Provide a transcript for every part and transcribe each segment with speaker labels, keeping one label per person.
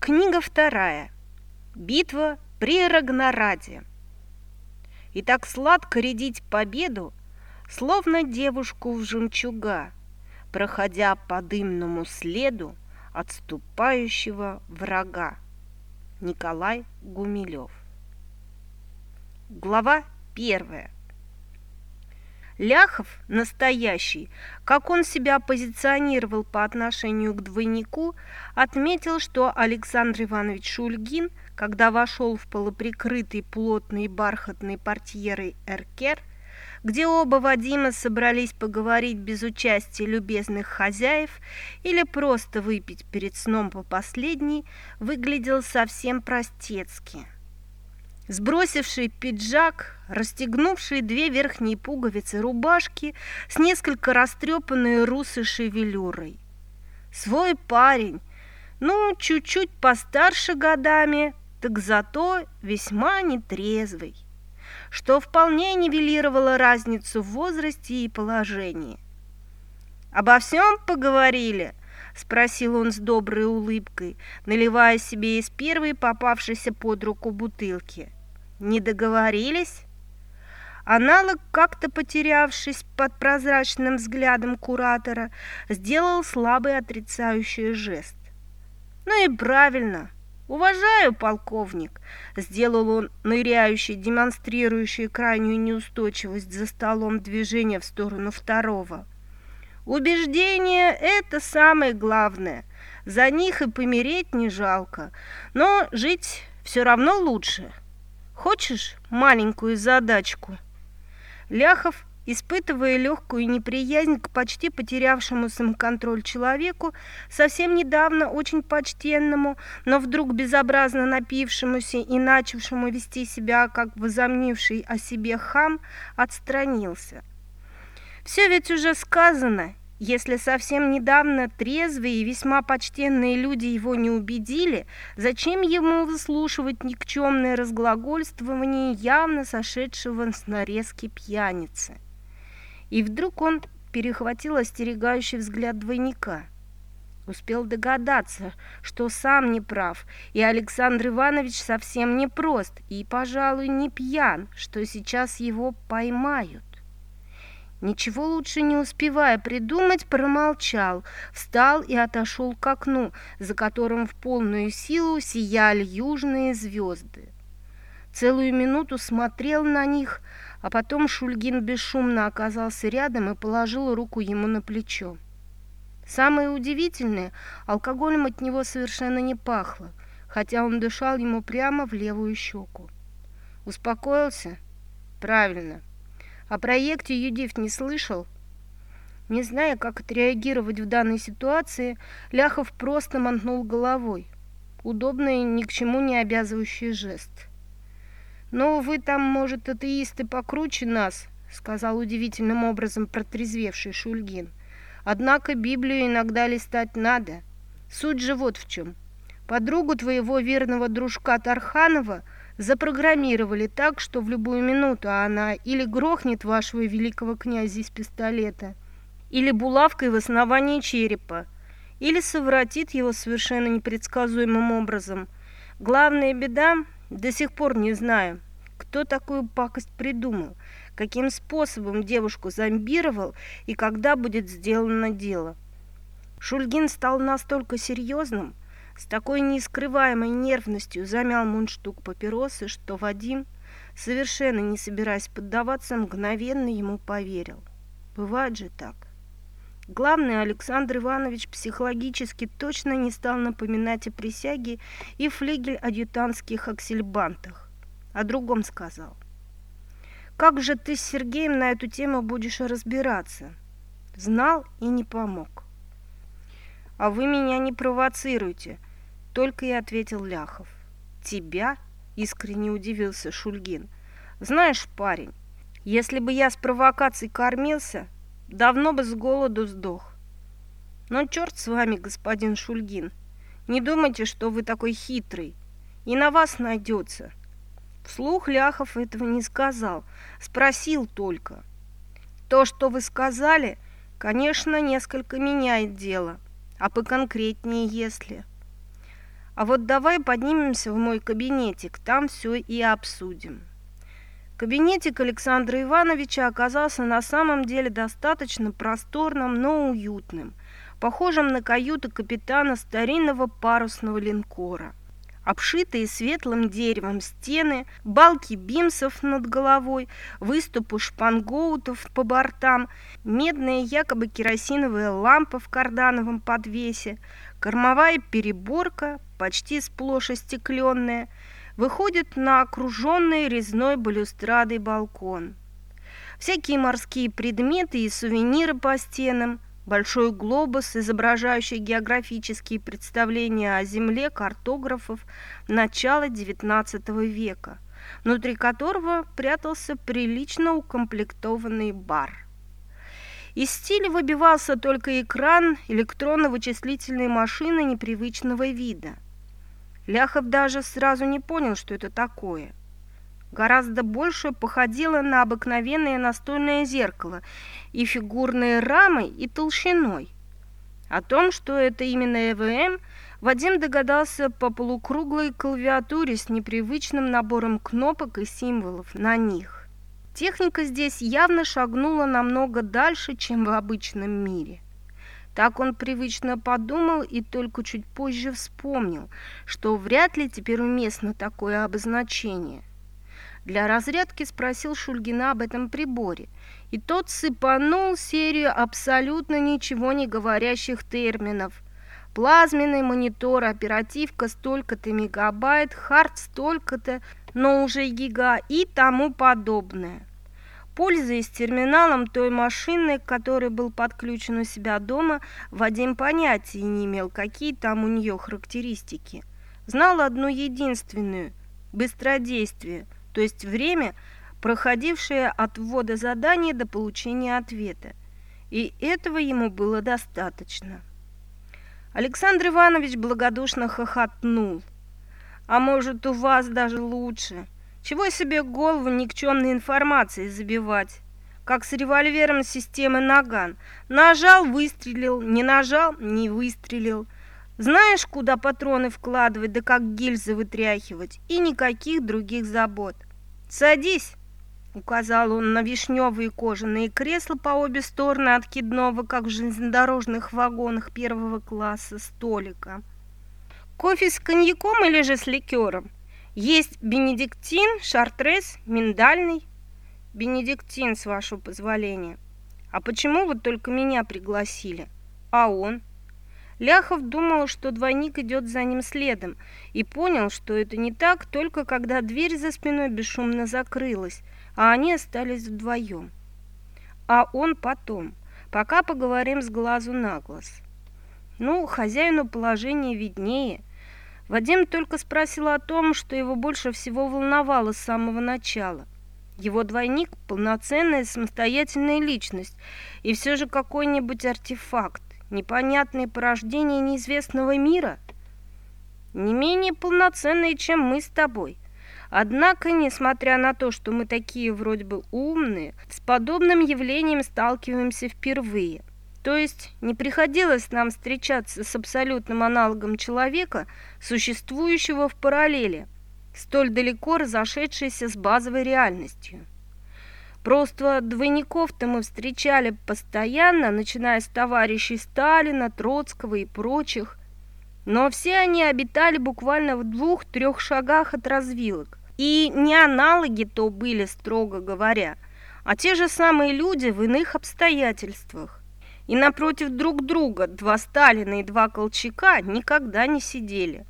Speaker 1: Книга вторая. Битва при Рагнараде. И так сладко рядить победу, Словно девушку в жемчуга, Проходя по дымному следу Отступающего врага. Николай Гумилев. Глава первая. Ляхов, настоящий, как он себя позиционировал по отношению к двойнику, отметил, что Александр Иванович Шульгин, когда вошел в полуприкрытый плотной бархатной портьерой эркер, где оба Вадима собрались поговорить без участия любезных хозяев или просто выпить перед сном по последней, выглядел совсем простецки – сбросивший пиджак, расстегнувший две верхние пуговицы рубашки с несколько растрепанной русой шевелюрой. Свой парень, ну, чуть-чуть постарше годами, так зато весьма нетрезвый, что вполне нивелировало разницу в возрасте и положении. «Обо всем поговорили?» – спросил он с доброй улыбкой, наливая себе из первой попавшейся под руку бутылки – не договорились? Аналог, как-то потерявшись под прозрачным взглядом куратора, сделал слабый отрицающий жест. «Ну и правильно. Уважаю, полковник», — сделал он ныряющий, демонстрирующий крайнюю неустойчивость за столом движения в сторону второго. «Убеждение — это самое главное. За них и помереть не жалко, но жить все равно лучше». Хочешь маленькую задачку?» Ляхов, испытывая легкую неприязнь к почти потерявшему самоконтроль человеку, совсем недавно очень почтенному, но вдруг безобразно напившемуся и начавшему вести себя как возомнивший о себе хам, отстранился. «Все ведь уже сказано, если совсем недавно трезвые и весьма почтенные люди его не убедили, зачем ему выслушивать никчемное разглагольствование явно сошедшего с нарезки пьяницы? И вдруг он перехватил остерегающий взгляд двойника. Успел догадаться, что сам не прав, и Александр Иванович совсем не прост, и, пожалуй, не пьян, что сейчас его поймают. Ничего лучше не успевая придумать, промолчал, встал и отошел к окну, за которым в полную силу сияли южные звезды. Целую минуту смотрел на них, а потом Шульгин бесшумно оказался рядом и положил руку ему на плечо. Самое удивительное, алкоголем от него совершенно не пахло, хотя он дышал ему прямо в левую щеку. Успокоился? Правильно. О проекте Юдив не слышал? Не зная, как отреагировать в данной ситуации, Ляхов просто мотнул головой. Удобный, ни к чему не обязывающий жест. «Ну, вы там, может, атеисты покруче нас», — сказал удивительным образом протрезвевший Шульгин. «Однако Библию иногда листать надо. Суть же вот в чем. Подругу твоего верного дружка Тарханова — запрограммировали так, что в любую минуту она или грохнет вашего великого князя из пистолета, или булавкой в основании черепа, или совратит его совершенно непредсказуемым образом. Главная беда, до сих пор не знаю, кто такую пакость придумал, каким способом девушку зомбировал и когда будет сделано дело. Шульгин стал настолько серьезным, с такой нескрываемой нервностью замял мундштук папиросы, что Вадим, совершенно не собираясь поддаваться, мгновенно ему поверил. Бывает же так. Главный Александр Иванович психологически точно не стал напоминать о присяге и флигель-адъютантских аксельбантах. О другом сказал. «Как же ты с Сергеем на эту тему будешь разбираться?» Знал и не помог. «А вы меня не провоцируйте», только и ответил Ляхов. «Тебя?» – искренне удивился Шульгин. «Знаешь, парень, если бы я с провокацией кормился, давно бы с голоду сдох. Но черт с вами, господин Шульгин, не думайте, что вы такой хитрый, и на вас найдется». Вслух Ляхов этого не сказал, спросил только. «То, что вы сказали, конечно, несколько меняет дело, а поконкретнее, если...» А вот давай поднимемся в мой кабинетик, там все и обсудим. Кабинетик Александра Ивановича оказался на самом деле достаточно просторным, но уютным, похожим на каюту капитана старинного парусного линкора обшитые светлым деревом стены, балки бимсов над головой, выступы шпангоутов по бортам, медная якобы керосиновая лампа в кардановом подвесе, кормовая переборка, почти сплошь остекленная, выходит на окруженный резной балюстрадой балкон. Всякие морские предметы и сувениры по стенам – Большой глобус, изображающий географические представления о Земле картографов начала XIX века, внутри которого прятался прилично укомплектованный бар. Из стиля выбивался только экран электронно-вычислительной машины непривычного вида. Ляхов даже сразу не понял, что это такое – гораздо больше походила на обыкновенное настольное зеркало и фигурной рамой, и толщиной. О том, что это именно ЭВМ, Вадим догадался по полукруглой клавиатуре с непривычным набором кнопок и символов на них. Техника здесь явно шагнула намного дальше, чем в обычном мире. Так он привычно подумал и только чуть позже вспомнил, что вряд ли теперь уместно такое обозначение. Для разрядки спросил Шульгина об этом приборе, и тот сыпанул серию абсолютно ничего не говорящих терминов. Плазменный монитор, оперативка столько-то мегабайт, хард столько-то, но уже гига и тому подобное. Пользуясь терминалом той машины, к которой был подключен у себя дома, Вадим понятия не имел, какие там у нее характеристики. Знал одну единственную – быстродействие – то есть время, проходившее от ввода задания до получения ответа. И этого ему было достаточно. Александр Иванович благодушно хохотнул. «А может, у вас даже лучше? Чего себе голову никчемной информацией забивать? Как с револьвером системы «Наган». Нажал – выстрелил, не нажал – не выстрелил. Знаешь, куда патроны вкладывать, да как гильзы вытряхивать, и никаких других забот. Садись, указал он на вишневые кожаные кресла по обе стороны откидного, как в железнодорожных вагонах первого класса, столика. Кофе с коньяком или же с ликером? Есть бенедиктин, шартрез, миндальный. Бенедиктин, с вашего позволения. А почему вы только меня пригласили? А он? Ляхов думал, что двойник идет за ним следом, и понял, что это не так, только когда дверь за спиной бесшумно закрылась, а они остались вдвоем. А он потом, пока поговорим с глазу на глаз. Ну, хозяину положение виднее. Вадим только спросил о том, что его больше всего волновало с самого начала. Его двойник – полноценная самостоятельная личность, и все же какой-нибудь артефакт непонятные порождения неизвестного мира, не менее полноценные, чем мы с тобой. Однако, несмотря на то, что мы такие вроде бы умные, с подобным явлением сталкиваемся впервые. То есть не приходилось нам встречаться с абсолютным аналогом человека, существующего в параллели, столь далеко разошедшейся с базовой реальностью. Просто двойников-то мы встречали постоянно, начиная с товарищей Сталина, Троцкого и прочих. Но все они обитали буквально в двух-трех шагах от развилок. И не аналоги то были, строго говоря, а те же самые люди в иных обстоятельствах. И напротив друг друга два Сталина и два Колчака никогда не сидели.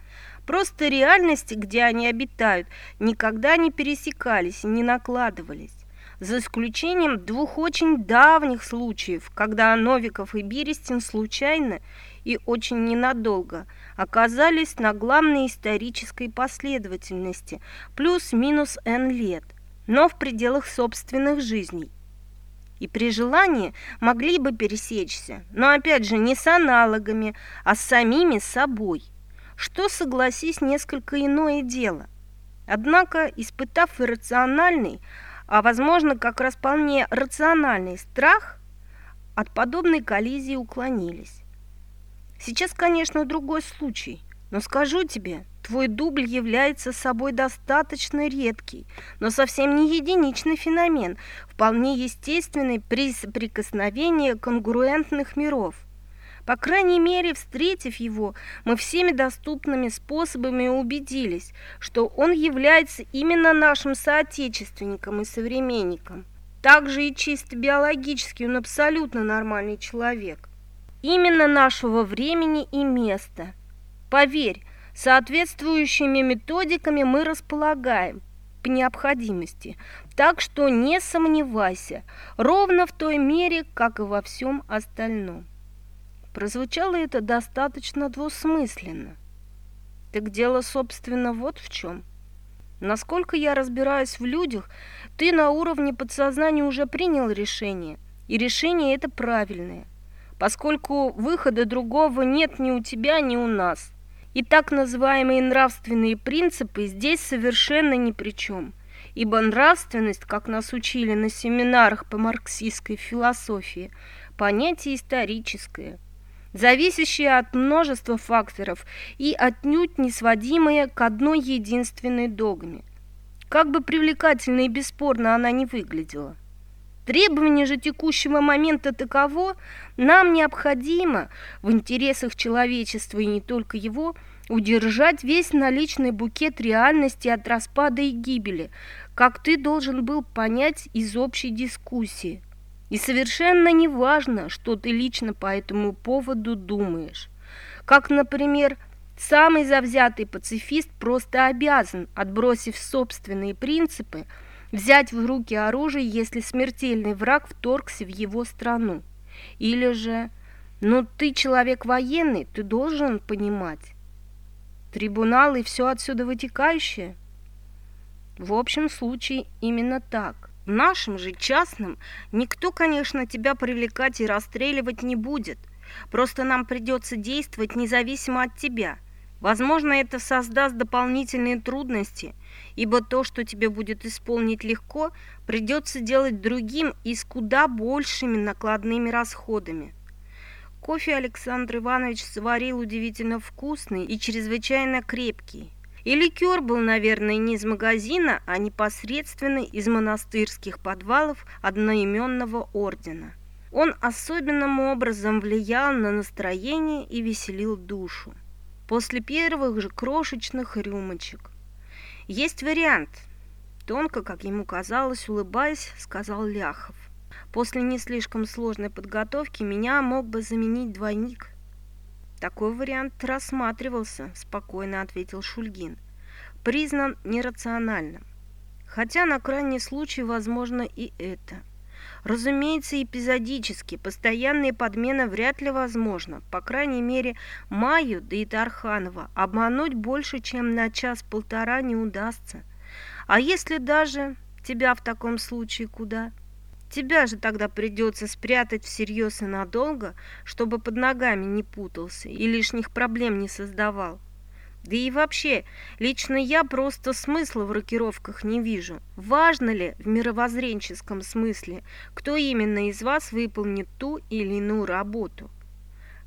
Speaker 1: Просто реальности, где они обитают, никогда не пересекались и не накладывались за исключением двух очень давних случаев, когда Новиков и Берестин случайно и очень ненадолго оказались на главной исторической последовательности плюс-минус n лет, но в пределах собственных жизней. И при желании могли бы пересечься, но опять же не с аналогами, а с самими собой, что, согласись, несколько иное дело. Однако, испытав иррациональный, а возможно как раз вполне рациональный страх, от подобной коллизии уклонились. Сейчас, конечно, другой случай. Но скажу тебе, твой дубль является собой достаточно редкий, но совсем не единичный феномен, вполне естественный при соприкосновении конгруентных миров. По крайней мере, встретив его, мы всеми доступными способами убедились, что он является именно нашим соотечественником и современником. Также и чисто биологически он абсолютно нормальный человек. Именно нашего времени и места. Поверь, соответствующими методиками мы располагаем по необходимости, так что не сомневайся, ровно в той мере, как и во всем остальном. Прозвучало это достаточно двусмысленно. Так дело, собственно, вот в чем. Насколько я разбираюсь в людях, ты на уровне подсознания уже принял решение, и решение это правильное, поскольку выхода другого нет ни у тебя, ни у нас. И так называемые нравственные принципы здесь совершенно ни при чем, ибо нравственность, как нас учили на семинарах по марксистской философии, понятие историческое – зависящее от множества факторов и отнюдь не сводимое к одной единственной догме. Как бы привлекательно и бесспорно она не выглядела. Требование же текущего момента таково, нам необходимо в интересах человечества и не только его удержать весь наличный букет реальности от распада и гибели, как ты должен был понять из общей дискуссии – и совершенно не важно, что ты лично по этому поводу думаешь. Как, например, самый завзятый пацифист просто обязан, отбросив собственные принципы, взять в руки оружие, если смертельный враг вторгся в его страну. Или же, ну ты человек военный, ты должен понимать. Трибуналы и все отсюда вытекающее? В общем случае именно так. В нашем же частном никто, конечно, тебя привлекать и расстреливать не будет. Просто нам придется действовать независимо от тебя. Возможно, это создаст дополнительные трудности, ибо то, что тебе будет исполнить легко, придется делать другим и с куда большими накладными расходами. Кофе Александр Иванович сварил удивительно вкусный и чрезвычайно крепкий. И ликер был, наверное, не из магазина, а непосредственно из монастырских подвалов одноименного ордена. Он особенным образом влиял на настроение и веселил душу. После первых же крошечных рюмочек. «Есть вариант», – тонко, как ему казалось, улыбаясь, сказал Ляхов. «После не слишком сложной подготовки меня мог бы заменить двойник». Такой вариант рассматривался, спокойно ответил Шульгин. Признан нерациональным. Хотя на крайний случай возможно и это. Разумеется, эпизодически, постоянные подмены вряд ли возможно. По крайней мере, Майю, да и Тарханова обмануть больше, чем на час-полтора не удастся. А если даже тебя в таком случае куда? Тебя же тогда придется спрятать всерьез и надолго, чтобы под ногами не путался и лишних проблем не создавал. Да и вообще, лично я просто смысла в рокировках не вижу. Важно ли в мировоззренческом смысле, кто именно из вас выполнит ту или иную работу?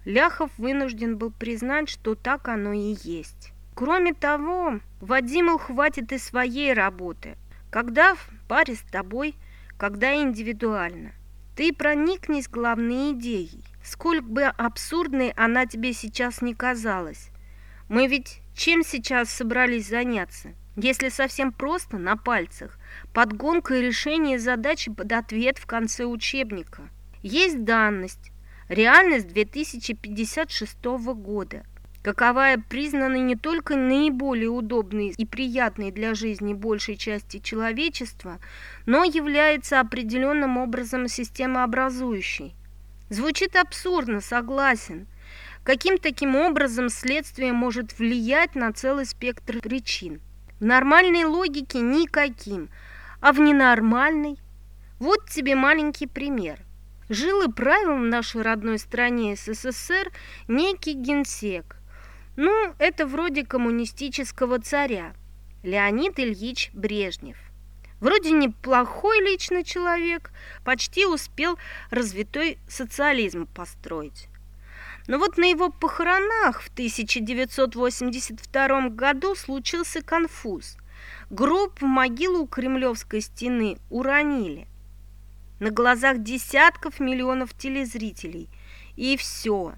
Speaker 1: Ляхов вынужден был признать, что так оно и есть. Кроме того, Вадиму хватит и своей работы. Когда в паре с тобой – когда индивидуально. Ты проникнись главной идеей, сколько бы абсурдной она тебе сейчас не казалась. Мы ведь чем сейчас собрались заняться? Если совсем просто, на пальцах, подгонка и решение задачи под ответ в конце учебника. Есть данность, реальность 2056 года – каковая признана не только наиболее удобной и приятной для жизни большей части человечества, но является определенным образом системообразующей. Звучит абсурдно, согласен. Каким таким образом следствие может влиять на целый спектр причин? В нормальной логике никаким, а в ненормальной? Вот тебе маленький пример. Жил и правил в нашей родной стране СССР некий генсек – ну, это вроде коммунистического царя, Леонид Ильич Брежнев. Вроде неплохой личный человек, почти успел развитой социализм построить. Но вот на его похоронах в 1982 году случился конфуз. Гроб в могилу у Кремлевской стены уронили. На глазах десятков миллионов телезрителей. И все.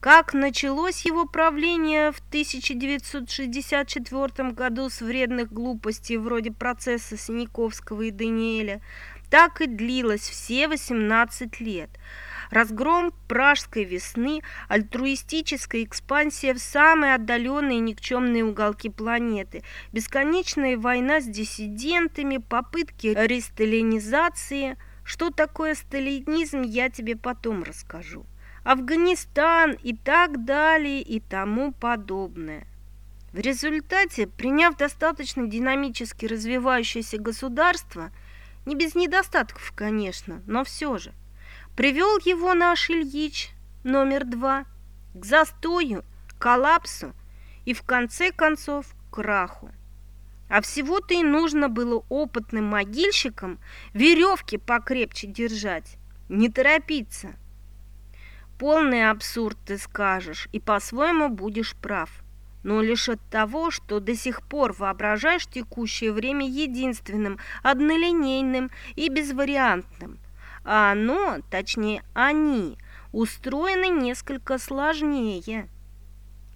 Speaker 1: Как началось его правление в 1964 году с вредных глупостей вроде процесса Синяковского и Даниэля, так и длилось все 18 лет. Разгром пражской весны, альтруистическая экспансия в самые отдаленные никчемные уголки планеты, бесконечная война с диссидентами, попытки ресталинизации. Что такое сталинизм, я тебе потом расскажу. Афганистан и так далее и тому подобное. В результате, приняв достаточно динамически развивающееся государство, не без недостатков, конечно, но все же, привел его наш Ильич номер два к застою, коллапсу и в конце концов краху. А всего-то и нужно было опытным могильщикам веревки покрепче держать, не торопиться – Полный абсурд ты скажешь, и по-своему будешь прав. Но лишь от того, что до сих пор воображаешь текущее время единственным, однолинейным и безвариантным. А оно, точнее они, устроены несколько сложнее.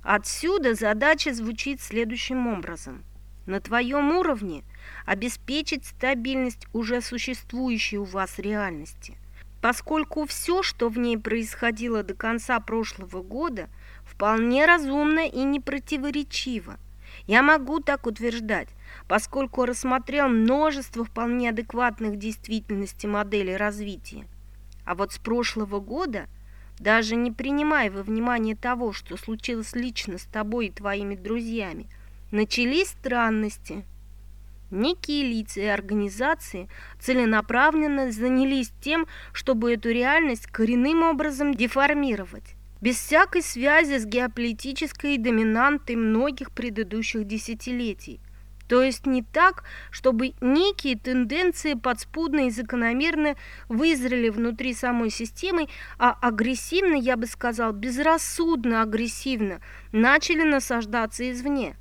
Speaker 1: Отсюда задача звучит следующим образом. На твоем уровне обеспечить стабильность уже существующей у вас реальности поскольку все, что в ней происходило до конца прошлого года, вполне разумно и непротиворечиво. Я могу так утверждать, поскольку рассмотрел множество вполне адекватных действительности моделей развития. А вот с прошлого года, даже не принимая во внимание того, что случилось лично с тобой и твоими друзьями, начались странности – Некие лица и организации целенаправленно занялись тем, чтобы эту реальность коренным образом деформировать, без всякой связи с геополитической доминантой многих предыдущих десятилетий. То есть не так, чтобы некие тенденции подспудно и закономерно вызрели внутри самой системы, а агрессивно, я бы сказал, безрассудно агрессивно начали насаждаться извне.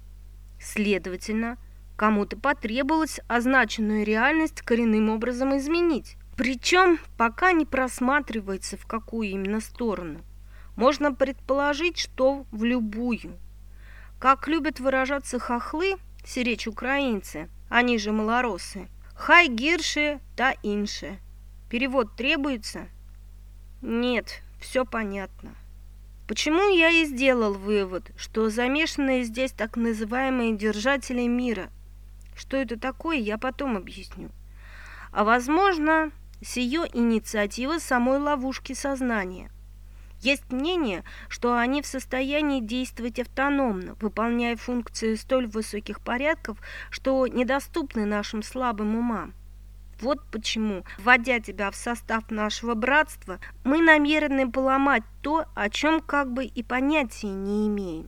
Speaker 1: Следовательно, Кому-то потребовалось означенную реальность коренным образом изменить. Причем пока не просматривается, в какую именно сторону. Можно предположить, что в любую. Как любят выражаться хохлы, сиречь украинцы, они же малоросы, хай гирши та инше. Перевод требуется? Нет, все понятно. Почему я и сделал вывод, что замешанные здесь так называемые держатели мира – что это такое, я потом объясню. А возможно, с ее инициатива самой ловушки сознания. Есть мнение, что они в состоянии действовать автономно, выполняя функции столь высоких порядков, что недоступны нашим слабым умам. Вот почему, вводя тебя в состав нашего братства, мы намерены поломать то, о чем как бы и понятия не имеем.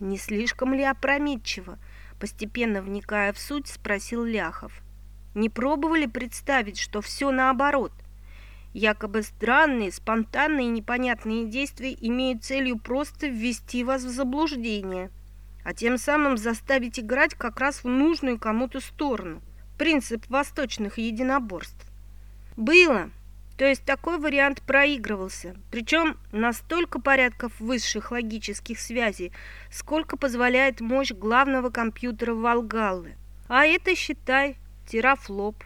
Speaker 1: Не слишком ли опрометчиво – Постепенно вникая в суть, спросил Ляхов. Не пробовали представить, что все наоборот? Якобы странные, спонтанные непонятные действия имеют целью просто ввести вас в заблуждение, а тем самым заставить играть как раз в нужную кому-то сторону. Принцип восточных единоборств. Было, то есть такой вариант проигрывался, причем на столько порядков высших логических связей, сколько позволяет мощь главного компьютера Волгаллы. А это, считай, терафлоп.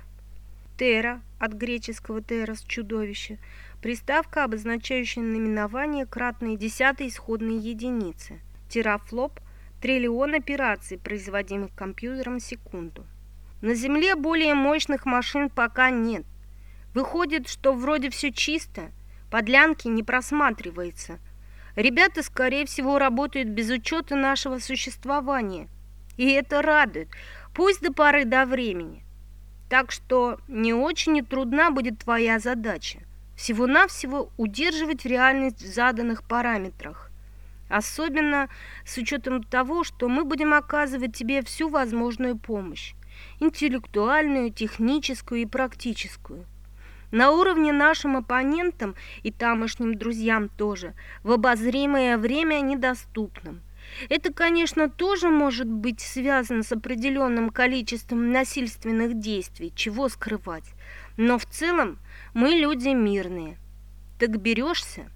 Speaker 1: Тера от греческого терас – чудовище, приставка, обозначающая наименование кратной десятой исходной единицы. Терафлоп – триллион операций, производимых компьютером в секунду. На Земле более мощных машин пока нет, Выходит, что вроде все чисто, подлянки не просматривается. Ребята, скорее всего, работают без учета нашего существования. И это радует, пусть до поры до времени. Так что не очень и трудна будет твоя задача. Всего-навсего удерживать реальность в заданных параметрах. Особенно с учетом того, что мы будем оказывать тебе всю возможную помощь. Интеллектуальную, техническую и практическую. на уровне нашим оппонентам и тамошним друзьям тоже, в обозримое время недоступным. Это, конечно, тоже может быть связано с определенным количеством насильственных действий, чего скрывать. Но в целом мы люди мирные. Так берешься